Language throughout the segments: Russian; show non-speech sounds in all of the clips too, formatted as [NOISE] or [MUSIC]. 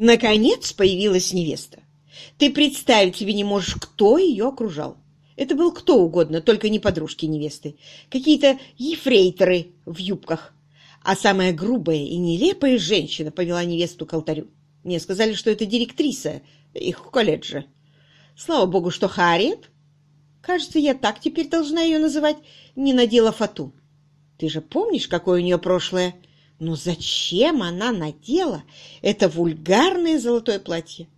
Наконец появилась невеста. Ты представить себе не можешь, кто ее окружал. Это был кто угодно, только не подружки невесты. Какие-то ефрейторы в юбках. А самая грубая и нелепая женщина повела невесту к алтарю. Мне сказали, что это директриса их колледжа. Слава богу, что Харриет, кажется, я так теперь должна ее называть, не надела фату. Ты же помнишь, какое у нее прошлое? Но зачем она надела это вульгарное золотое платье?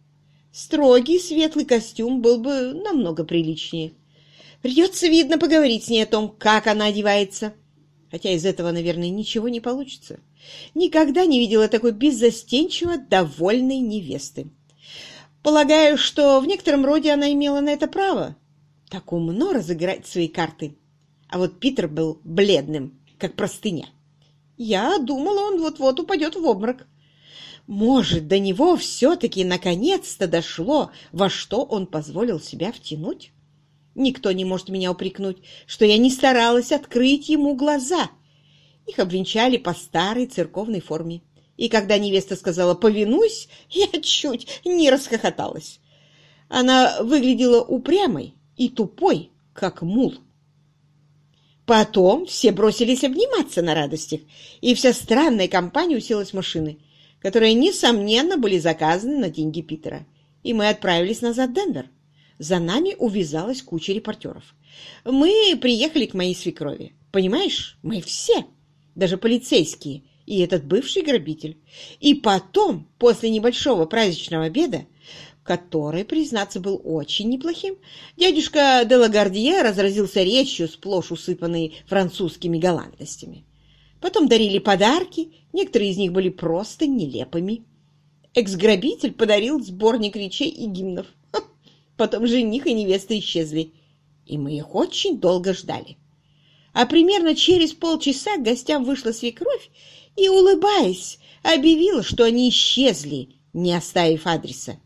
Строгий светлый костюм был бы намного приличнее. Придется, видно, поговорить с ней о том, как она одевается. Хотя из этого, наверное, ничего не получится. Никогда не видела такой беззастенчиво довольной невесты. Полагаю, что в некотором роде она имела на это право. Так умно разыграть свои карты. А вот Питер был бледным, как простыня. Я думала, он вот-вот упадет в обморок. Может, до него все-таки наконец-то дошло, во что он позволил себя втянуть? Никто не может меня упрекнуть, что я не старалась открыть ему глаза. Их обвенчали по старой церковной форме. И когда невеста сказала «повинусь», [LAUGHS] я чуть не расхохоталась. Она выглядела упрямой и тупой, как мул. Потом все бросились обниматься на радостях, и вся странная компания уселась в машины, которые, несомненно, были заказаны на деньги Питера. И мы отправились назад в Денвер. За нами увязалась куча репортеров. Мы приехали к моей свекрови. Понимаешь, мы все, даже полицейские и этот бывший грабитель. И потом, после небольшого праздничного обеда, который, признаться, был очень неплохим, дядюшка де Лагардье разразился речью, сплошь усыпанной французскими галантностями. Потом дарили подарки, некоторые из них были просто нелепыми. Экс-грабитель подарил сборник речей и гимнов. Потом жених и невеста исчезли, и мы их очень долго ждали. А примерно через полчаса к гостям вышла свекровь и, улыбаясь, объявила, что они исчезли, не оставив адреса.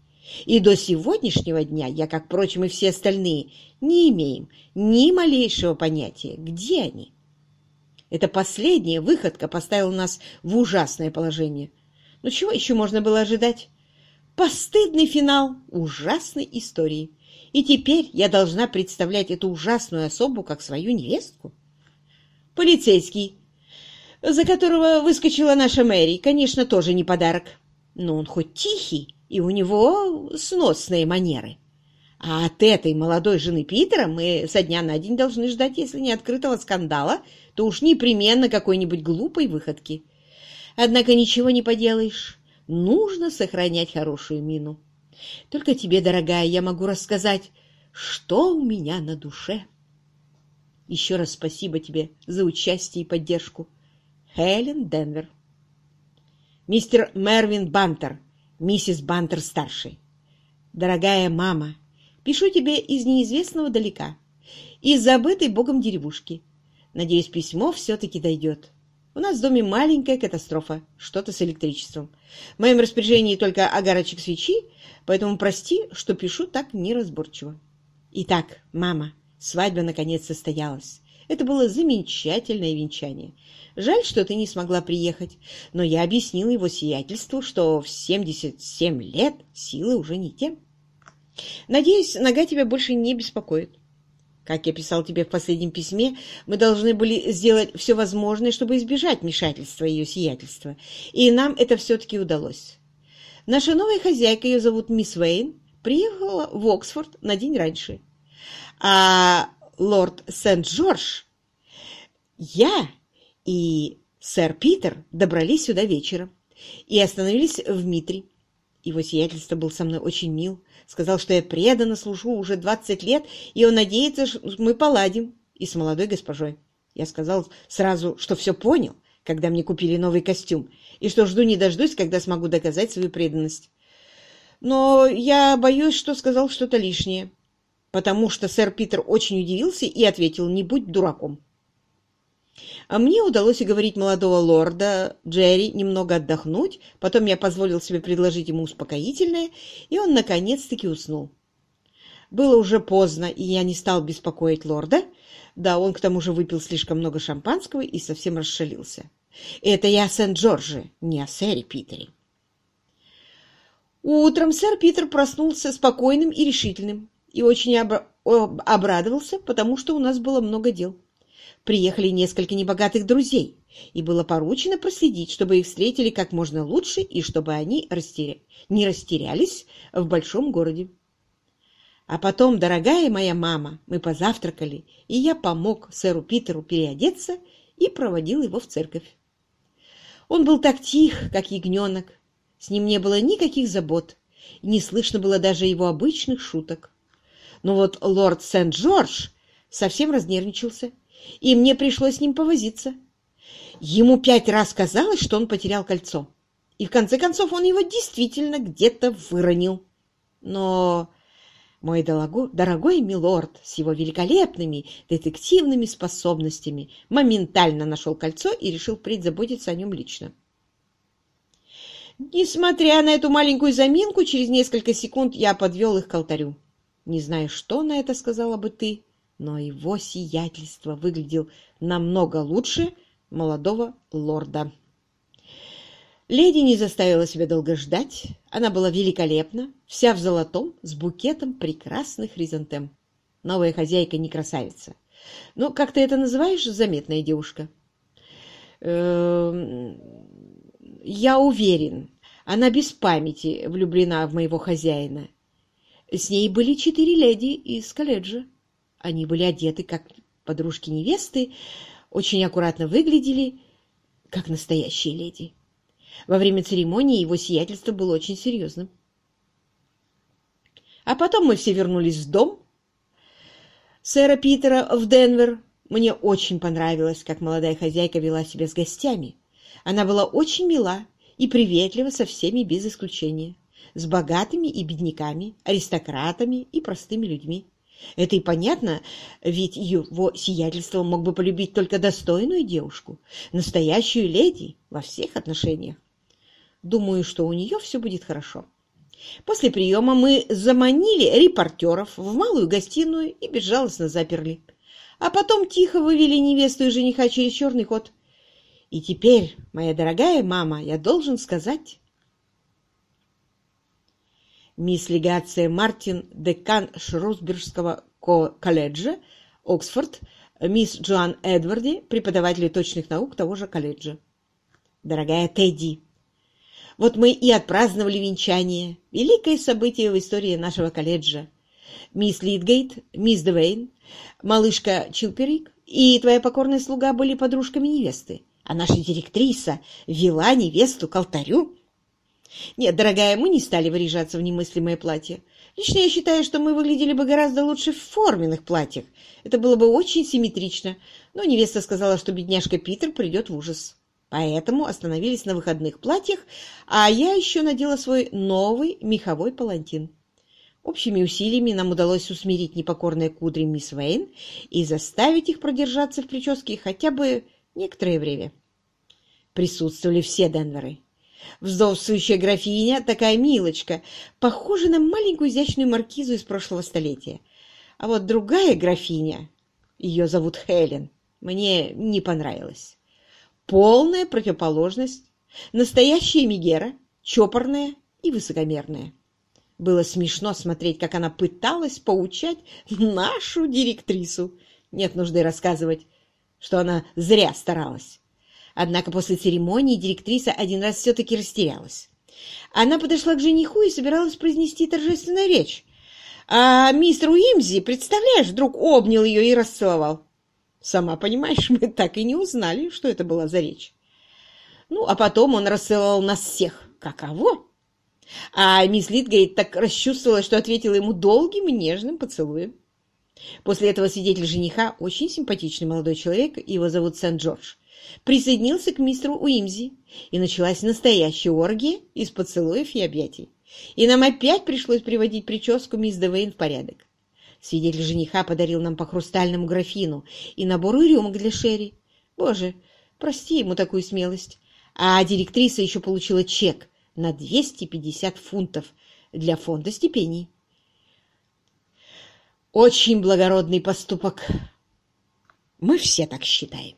И до сегодняшнего дня я, как, впрочем, и все остальные, не имеем ни малейшего понятия, где они. Эта последняя выходка поставила нас в ужасное положение. Но чего еще можно было ожидать? Постыдный финал ужасной истории. И теперь я должна представлять эту ужасную особу как свою невестку? Полицейский, за которого выскочила наша Мэри, конечно, тоже не подарок. Но он хоть тихий, и у него сносные манеры. А от этой молодой жены Питера мы со дня на день должны ждать, если не открытого скандала, то уж непременно какой-нибудь глупой выходки. Однако ничего не поделаешь нужно сохранять хорошую мину. Только тебе, дорогая, я могу рассказать, что у меня на душе. Еще раз спасибо тебе за участие и поддержку. Хелен Денвер. Мистер Мервин Бантер, миссис Бантер-старший. Дорогая мама, пишу тебе из неизвестного далека, из забытой богом деревушки. Надеюсь, письмо все-таки дойдет. У нас в доме маленькая катастрофа, что-то с электричеством. В моем распоряжении только огарочек свечи, поэтому прости, что пишу так неразборчиво. Итак, мама, свадьба наконец состоялась. Это было замечательное венчание. Жаль, что ты не смогла приехать, но я объяснила его сиятельству, что в 77 лет силы уже не те. Надеюсь, нога тебя больше не беспокоит. Как я писал тебе в последнем письме, мы должны были сделать все возможное, чтобы избежать вмешательства ее сиятельства, и нам это все-таки удалось. Наша новая хозяйка, ее зовут мисс Вейн, приехала в Оксфорд на день раньше. А лорд Сент-Джордж, я и сэр Питер добрались сюда вечером и остановились в Митре. Его сиятельство был со мной очень мил, сказал, что я преданно служу уже двадцать лет, и он надеется, что мы поладим и с молодой госпожой. Я сказал сразу, что все понял, когда мне купили новый костюм, и что жду не дождусь, когда смогу доказать свою преданность. Но я боюсь, что сказал что-то лишнее, потому что сэр Питер очень удивился и ответил «не будь дураком». А мне удалось уговорить молодого лорда Джерри немного отдохнуть, потом я позволил себе предложить ему успокоительное, и он наконец-таки уснул. Было уже поздно, и я не стал беспокоить лорда. Да, он к тому же выпил слишком много шампанского и совсем расшалился. Это я о Сент-Джордже, не о сэре Питере. Утром сэр Питер проснулся спокойным и решительным и очень обра обрадовался, потому что у нас было много дел. Приехали несколько небогатых друзей, и было поручено проследить, чтобы их встретили как можно лучше и чтобы они растеря... не растерялись в большом городе. А потом, дорогая моя мама, мы позавтракали, и я помог сэру Питеру переодеться и проводил его в церковь. Он был так тих, как ягненок, с ним не было никаких забот, не слышно было даже его обычных шуток. Но вот лорд Сент-Джордж совсем разнервничался, и мне пришлось с ним повозиться. Ему пять раз казалось, что он потерял кольцо, и в конце концов он его действительно где-то выронил. Но мой дорогой милорд с его великолепными детективными способностями моментально нашел кольцо и решил впредь заботиться о нем лично. Несмотря на эту маленькую заминку, через несколько секунд я подвел их к алтарю. Не знаю, что на это сказала бы ты, но его сиятельство выглядел намного лучше молодого лорда. Леди не заставила себя долго ждать. Она была великолепна, вся в золотом, с букетом прекрасных хризантем. Новая хозяйка не красавица. Ну, как ты это называешь, заметная девушка? Эм, я уверен, она без памяти влюблена в моего хозяина. С ней были четыре леди из колледжа. Они были одеты, как подружки невесты, очень аккуратно выглядели, как настоящие леди. Во время церемонии его сиятельство было очень серьезным. А потом мы все вернулись в дом сэра Питера в Денвер. Мне очень понравилось, как молодая хозяйка вела себя с гостями. Она была очень мила и приветлива со всеми без исключения, с богатыми и бедняками, аристократами и простыми людьми. Это и понятно, ведь его сиятельство мог бы полюбить только достойную девушку, настоящую леди во всех отношениях. Думаю, что у нее все будет хорошо. После приема мы заманили репортеров в малую гостиную и безжалостно заперли. А потом тихо вывели невесту и жениха через черный ход. И теперь, моя дорогая мама, я должен сказать... Мисс Легация Мартин, декан Шрусбергского колледжа, Оксфорд, мисс Джоан Эдварди, преподаватель точных наук того же колледжа. Дорогая Тедди, вот мы и отпраздновали венчание, великое событие в истории нашего колледжа. Мисс Литгейт, мисс Девейн, малышка Чилперик и твоя покорная слуга были подружками невесты, а наша директриса вела невесту к алтарю. Нет, дорогая, мы не стали выряжаться в немыслимое платье. Лично я считаю, что мы выглядели бы гораздо лучше в форменных платьях. Это было бы очень симметрично. Но невеста сказала, что бедняжка Питер придет в ужас поэтому остановились на выходных платьях, а я еще надела свой новый меховой палантин. Общими усилиями нам удалось усмирить непокорные кудри мисс Вейн и заставить их продержаться в прическе хотя бы некоторое время. Присутствовали все Денверы. Вздовствующая графиня, такая милочка, похожа на маленькую изящную маркизу из прошлого столетия. А вот другая графиня, ее зовут Хелен, мне не понравилась полная противоположность, настоящая Мегера, чопорная и высокомерная. Было смешно смотреть, как она пыталась поучать нашу директрису. Нет нужды рассказывать, что она зря старалась. Однако после церемонии директриса один раз все-таки растерялась. Она подошла к жениху и собиралась произнести торжественную речь. А мистер Уимзи, представляешь, вдруг обнял ее и расцеловал. Сама понимаешь, [LAUGHS] мы так и не узнали, что это была за речь. Ну, а потом он рассылал нас всех. Каково? А мисс Литгейт так расчувствовалась, что ответила ему долгим и нежным поцелуем. После этого свидетель жениха, очень симпатичный молодой человек, его зовут Сент-Джордж, присоединился к мистеру Уимзи, и началась настоящая оргия из поцелуев и объятий. И нам опять пришлось приводить прическу мисс Девейн в порядок. Свидетель жениха подарил нам по хрустальному графину и набору рюмок для Шерри. Боже, прости ему такую смелость. А директриса еще получила чек на 250 фунтов для фонда стипендий. Очень благородный поступок. Мы все так считаем.